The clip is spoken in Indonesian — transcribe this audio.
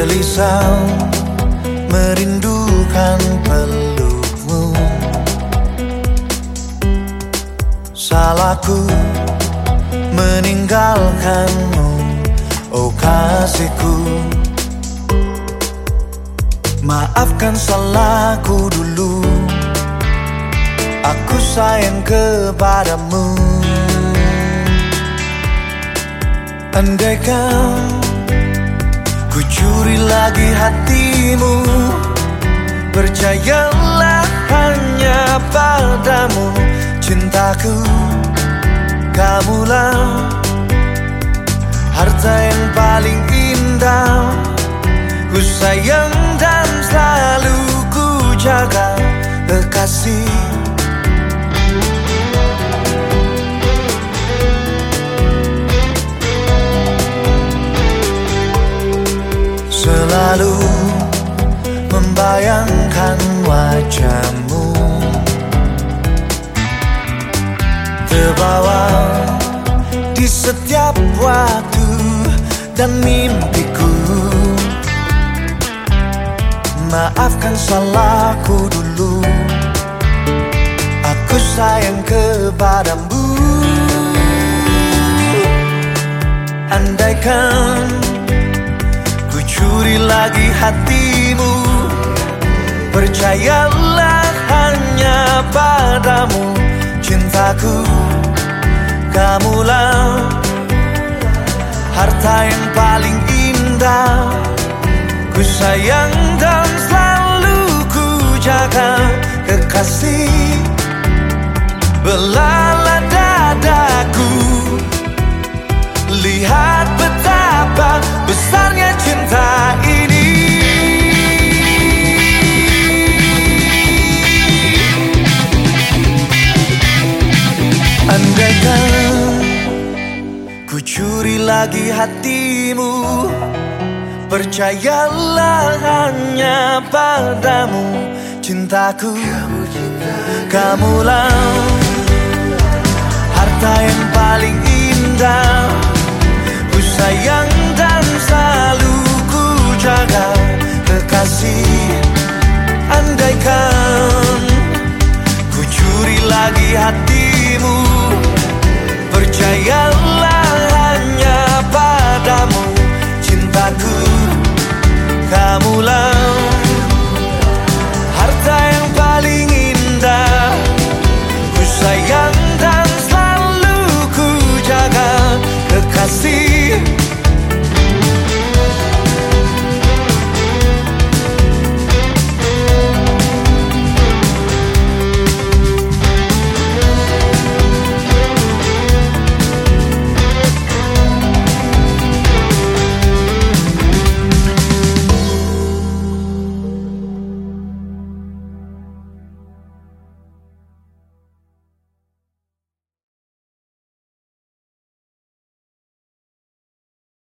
Gelisah merindukan pelukmu. Salahku meninggalkanmu Oh kasihku. Maafkan salahku dulu Aku sayang kepadamu. Andaikan Ku curi lagi hatimu. Percayalah hanya padamu. Cintaku Kamulah Harta yang paling indah. Ku sayang dan selalu ku jaga Kekasih membayangkan wajahmu. Terbawa di setiap waktu dan mimpiku. Maafkan salahku dulu. Aku sayang kepadamu. Andaikan Curi lagi hatimu Percayalah hanya padamu Cintaku. Kamulah Harta yang paling indah. Ku sayang dan selalu ku jaga Kekasih. Belala dadaku Lihat Curi lagi hatimu. Percayalah hanya padamu. Cintaku Kamu cinta Kamulah Harta yang paling indah. Ku sayang dan selalu ku jaga Kekasih. Andaikan Ku curi lagi hatimu.